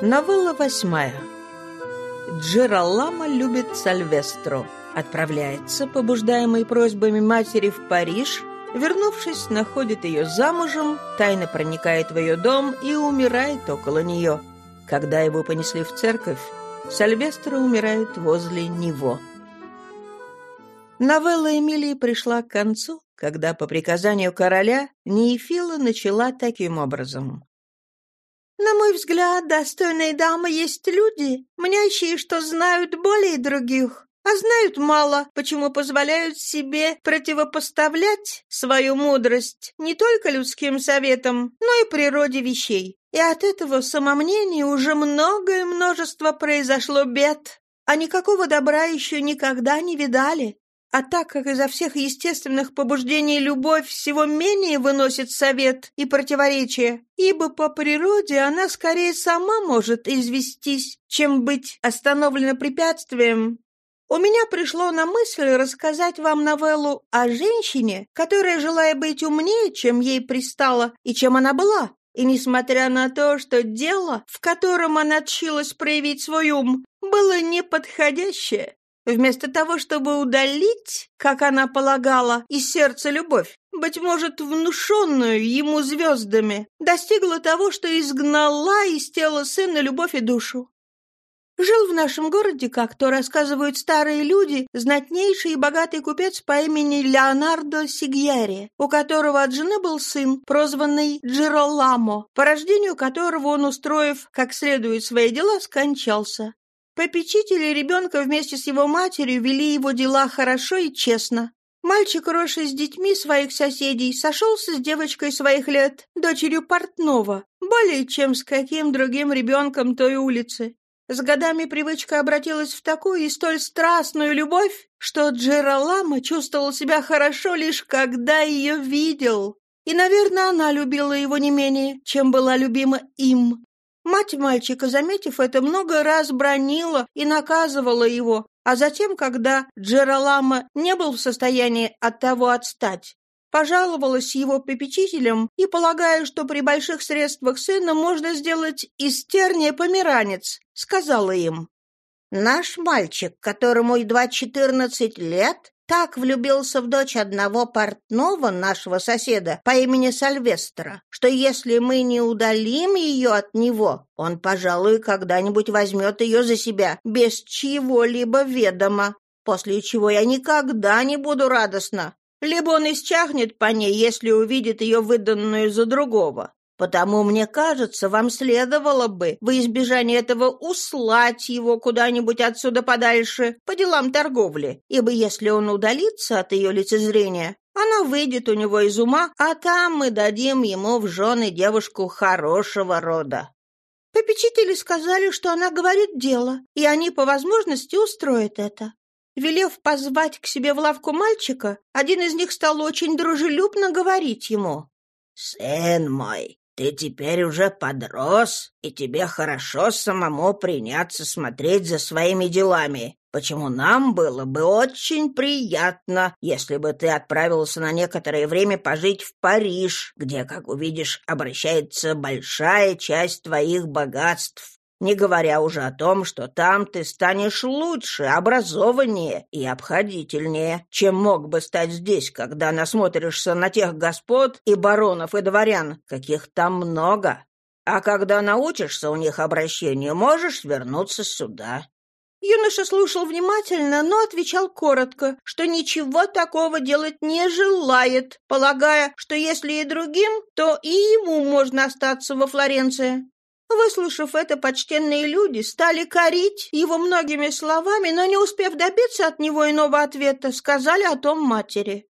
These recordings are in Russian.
Новелла восьмая. Джералама любит Сальвестро. Отправляется, побуждаемый просьбами матери в Париж. Вернувшись, находит ее замужем, тайно проникает в ее дом и умирает около нее. Когда его понесли в церковь, Сальвестро умирает возле него. Новелла Эмилии пришла к концу, когда по приказанию короля Неефила начала таким образом. На мой взгляд, достойные дамы есть люди, мнящие, что знают более других, а знают мало, почему позволяют себе противопоставлять свою мудрость не только людским советам, но и природе вещей. И от этого самомнения уже многое множество произошло бед, а никакого добра еще никогда не видали. А так как изо всех естественных побуждений любовь всего менее выносит совет и противоречия, ибо по природе она скорее сама может известись, чем быть остановлена препятствием. У меня пришло на мысль рассказать вам новеллу о женщине, которая, желая быть умнее, чем ей пристало и чем она была, и несмотря на то, что дело, в котором она тщилась проявить свой ум, было неподходящее, Вместо того, чтобы удалить, как она полагала, из сердца любовь, быть может, внушенную ему звездами, достигла того, что изгнала из тела сына любовь и душу. Жил в нашем городе, как то рассказывают старые люди, знатнейший и богатый купец по имени Леонардо Сигьяри, у которого от жены был сын, прозванный Джероламо, по рождению которого он, устроив как следует свои дела, скончался. Попечители ребенка вместе с его матерью вели его дела хорошо и честно. Мальчик, росший с детьми своих соседей, сошелся с девочкой своих лет, дочерью портного, более чем с каким другим ребенком той улицы. С годами привычка обратилась в такую и столь страстную любовь, что Джералама чувствовал себя хорошо лишь когда ее видел. И, наверное, она любила его не менее, чем была любима им. Мать мальчика, заметив это, много раз бронила и наказывала его, а затем, когда Джералама не был в состоянии от того отстать, пожаловалась его попечителям и, полагая, что при больших средствах сына можно сделать из терния померанец, сказала им, «Наш мальчик, которому едва четырнадцать лет, так влюбился в дочь одного портного нашего соседа по имени Сальвестра, что если мы не удалим ее от него, он, пожалуй, когда-нибудь возьмет ее за себя без чьего-либо ведома, после чего я никогда не буду радостна. Либо он исчахнет по ней, если увидит ее выданную за другого. Потому, мне кажется, вам следовало бы, во избежание этого, услать его куда-нибудь отсюда подальше, по делам торговли, ибо если он удалится от ее лицезрения, она выйдет у него из ума, а там мы дадим ему в жены девушку хорошего рода. Попечители сказали, что она говорит дело, и они по возможности устроят это. Велев позвать к себе в лавку мальчика, один из них стал очень дружелюбно говорить ему. «Сын мой, ты теперь уже подрос, и тебе хорошо самому приняться смотреть за своими делами. Почему нам было бы очень приятно, если бы ты отправился на некоторое время пожить в Париж, где, как увидишь, обращается большая часть твоих богатств не говоря уже о том, что там ты станешь лучше, образованнее и обходительнее, чем мог бы стать здесь, когда насмотришься на тех господ и баронов и дворян, каких там много. А когда научишься у них обращению, можешь вернуться сюда». Юноша слушал внимательно, но отвечал коротко, что ничего такого делать не желает, полагая, что если и другим, то и ему можно остаться во Флоренции. Выслушав это, почтенные люди стали корить его многими словами, но, не успев добиться от него иного ответа, сказали о том матери.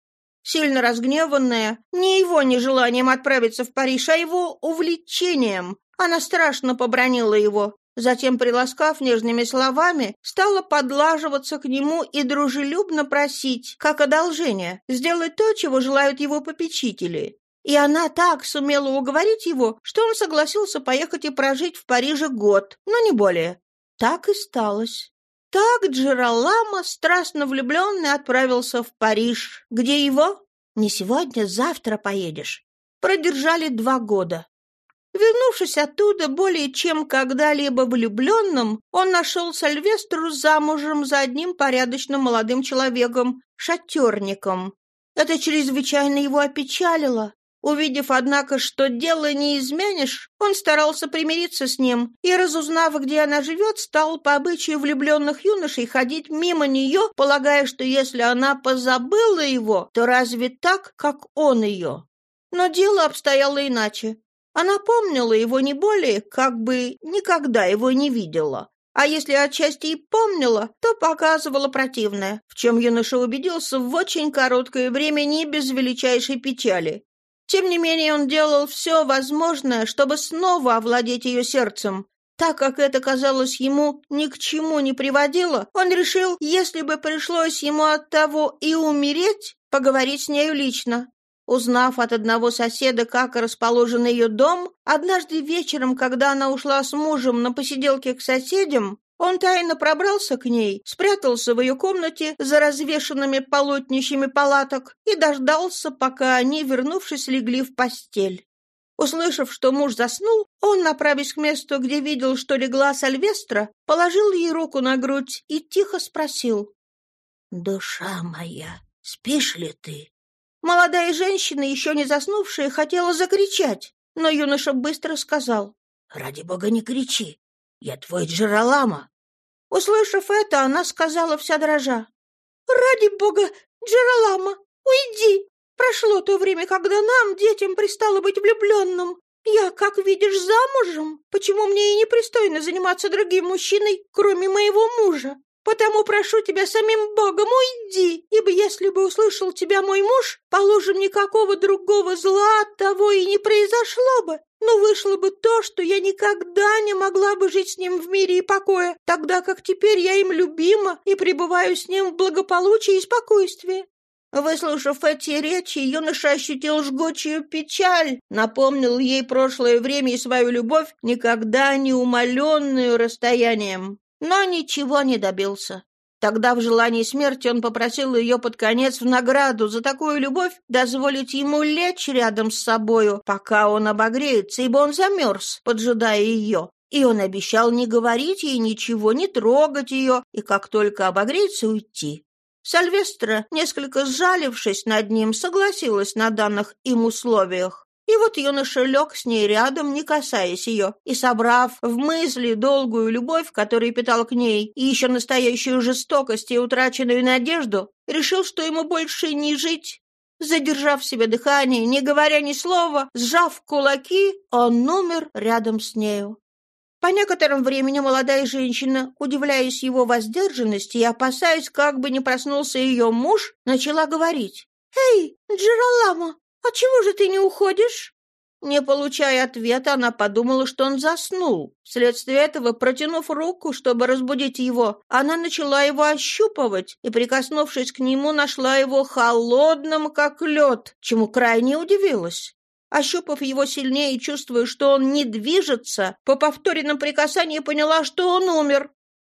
Сильно разгневанная, не его нежеланием отправиться в Париж, а его увлечением, она страшно побронила его. Затем, приласкав нежными словами, стала подлаживаться к нему и дружелюбно просить, как одолжение, сделать то, чего желают его попечители. И она так сумела уговорить его, что он согласился поехать и прожить в Париже год, но не более. Так и сталось. Так Джералама, страстно влюбленный, отправился в Париж, где его «не сегодня, завтра поедешь» продержали два года. Вернувшись оттуда более чем когда-либо влюбленным, он нашел Сальвестру замужем за одним порядочным молодым человеком, шатерником. Это чрезвычайно его опечалило. Увидев, однако, что дело не изменишь, он старался примириться с ним и, разузнав, где она живет, стал по обычаю влюбленных юношей ходить мимо нее, полагая, что если она позабыла его, то разве так, как он ее? Но дело обстояло иначе. Она помнила его не более, как бы никогда его не видела. А если отчасти и помнила, то показывала противное, в чем юноша убедился в очень короткое время не без величайшей печали. Тем не менее он делал все возможное, чтобы снова овладеть ее сердцем. Так как это казалось ему ни к чему не приводило, он решил, если бы пришлось ему от того и умереть, поговорить с нею лично. Узнав от одного соседа, как расположен ее дом, однажды вечером, когда она ушла с мужем на посиделке к соседям, он тайно пробрался к ней, спрятался в ее комнате за развешанными полотнищами палаток и дождался, пока они, вернувшись, легли в постель. Услышав, что муж заснул, он, направясь к месту, где видел, что легла Сальвестра, положил ей руку на грудь и тихо спросил. «Душа моя, спишь ли ты?» Молодая женщина, еще не заснувшая, хотела закричать, но юноша быстро сказал, «Ради бога, не кричи, я твой Джералама». Услышав это, она сказала вся дрожа, «Ради бога, Джералама, уйди! Прошло то время, когда нам, детям, пристало быть влюбленным. Я, как видишь, замужем. Почему мне и непристойно заниматься другим мужчиной, кроме моего мужа? Потому прошу тебя самим Богом, уйди, ибо если бы услышал тебя мой муж, положим, никакого другого зла от того и не произошло бы. Но вышло бы то, что я никогда не могла бы жить с ним в мире и покое, тогда как теперь я им любима и пребываю с ним в благополучии и спокойствии. Выслушав эти речи, юноша ощутил жгучую печаль, напомнил ей прошлое время и свою любовь, никогда не умоленную расстоянием но ничего не добился. Тогда в желании смерти он попросил ее под конец в награду за такую любовь дозволить ему лечь рядом с собою, пока он обогреется, ибо он замерз, поджидая ее. И он обещал не говорить ей ничего, не трогать ее, и как только обогреется, уйти. Сальвестра, несколько сжалившись над ним, согласилась на данных им условиях. И вот юноша лег с ней рядом, не касаясь ее, и, собрав в мысли долгую любовь, которую питал к ней, и еще настоящую жестокость и утраченную надежду, решил, что ему больше не жить. Задержав себе дыхание, не говоря ни слова, сжав кулаки, он умер рядом с нею. По некоторым времени молодая женщина, удивляясь его воздержанности и опасаясь, как бы не проснулся ее муж, начала говорить. «Эй, Джералама, «А чего же ты не уходишь?» Не получая ответа, она подумала, что он заснул. Вследствие этого, протянув руку, чтобы разбудить его, она начала его ощупывать и, прикоснувшись к нему, нашла его холодным, как лед, чему крайне удивилась. Ощупав его сильнее и чувствуя, что он не движется, по повторенном прикасании поняла, что он умер.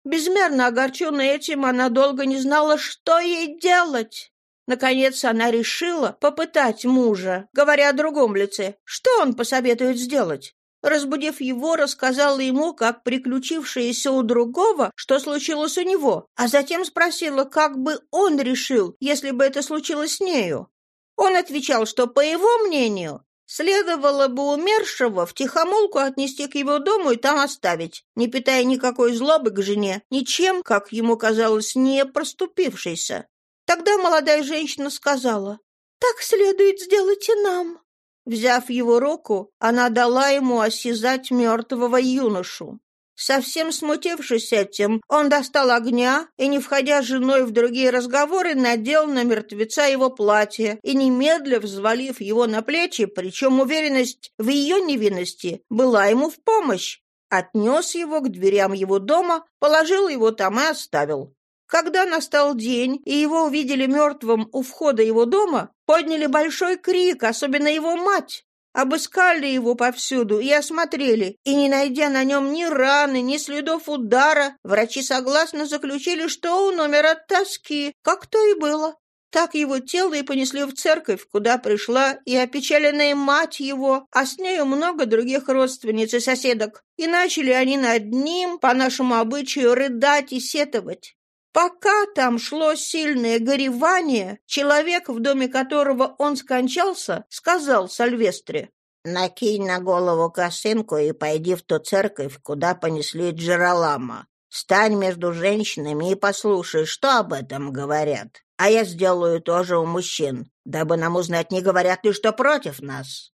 Безмерно огорченная этим, она долго не знала, что ей делать. Наконец она решила попытать мужа, говоря о другом лице. Что он посоветует сделать? Разбудив его, рассказала ему, как приключившееся у другого, что случилось у него, а затем спросила, как бы он решил, если бы это случилось с нею. Он отвечал, что, по его мнению, следовало бы умершего в тихомолку отнести к его дому и там оставить, не питая никакой злобы к жене, ничем, как ему казалось, не проступившейся. Тогда молодая женщина сказала, «Так следует сделать и нам». Взяв его руку, она дала ему осязать мертвого юношу. Совсем смутившись этим, он достал огня и, не входя женой в другие разговоры, надел на мертвеца его платье и, немедля взвалив его на плечи, причем уверенность в ее невинности была ему в помощь, отнес его к дверям его дома, положил его там и оставил. Когда настал день, и его увидели мертвым у входа его дома, подняли большой крик, особенно его мать. Обыскали его повсюду и осмотрели, и, не найдя на нем ни раны, ни следов удара, врачи согласно заключили, что он умер от тоски, как то и было. Так его тело и понесли в церковь, куда пришла и опечаленная мать его, а с нею много других родственниц и соседок. И начали они над ним, по нашему обычаю, рыдать и сетовать. Пока там шло сильное горевание, человек, в доме которого он скончался, сказал Сальвестре, «Накинь на голову косынку и пойди в ту церковь, куда понесли Джералама. Стань между женщинами и послушай, что об этом говорят. А я сделаю тоже у мужчин, дабы нам узнать, не говорят ли что против нас».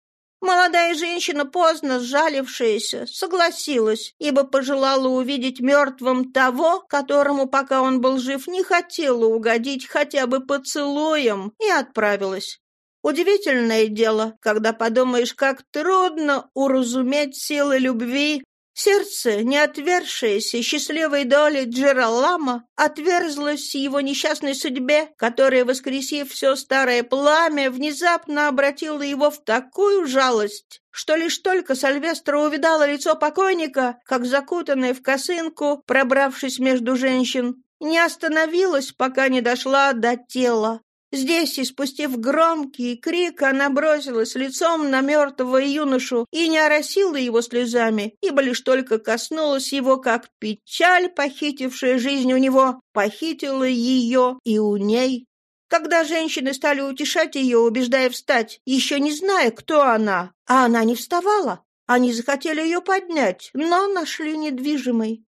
Молодая женщина, поздно сжалившаяся, согласилась, ибо пожелала увидеть мертвым того, которому, пока он был жив, не хотела угодить хотя бы поцелуем, и отправилась. Удивительное дело, когда подумаешь, как трудно уразуметь силы любви, Сердце, не отвергшееся счастливой доли Джералама, отверзлось его несчастной судьбе, которая, воскресив все старое пламя, внезапно обратила его в такую жалость, что лишь только Сальвестра увидала лицо покойника, как закутанная в косынку, пробравшись между женщин, не остановилась, пока не дошла до тела. Здесь, испустив громкий крик, она бросилась лицом на мертвого юношу и не оросила его слезами, ибо лишь только коснулась его, как печаль, похитившая жизнь у него, похитила ее и у ней. Когда женщины стали утешать ее, убеждая встать, еще не зная, кто она, а она не вставала, они захотели ее поднять, но нашли недвижимой.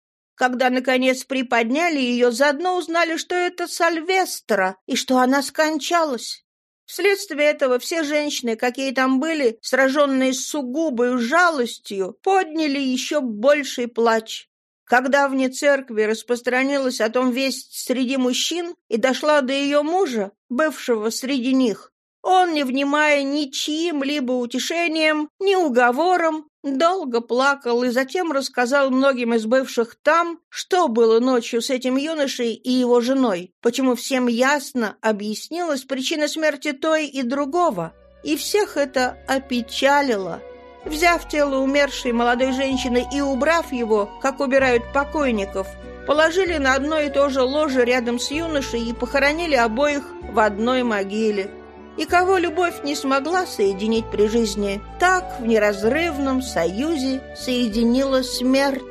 Когда, наконец, приподняли ее, заодно узнали, что это Сальвестра и что она скончалась. Вследствие этого все женщины, какие там были, сраженные сугубой жалостью, подняли еще больший плач. Когда вне церкви распространилась о том весть среди мужчин и дошла до ее мужа, бывшего среди них, он, не внимая ни чьим-либо утешением, ни уговором, долго плакал и затем рассказал многим из бывших там, что было ночью с этим юношей и его женой, почему всем ясно объяснилась причина смерти той и другого, и всех это опечалило. Взяв тело умершей молодой женщины и убрав его, как убирают покойников, положили на одно и то же ложе рядом с юношей и похоронили обоих в одной могиле и кого любовь не смогла соединить при жизни, так в неразрывном союзе соединила смерть.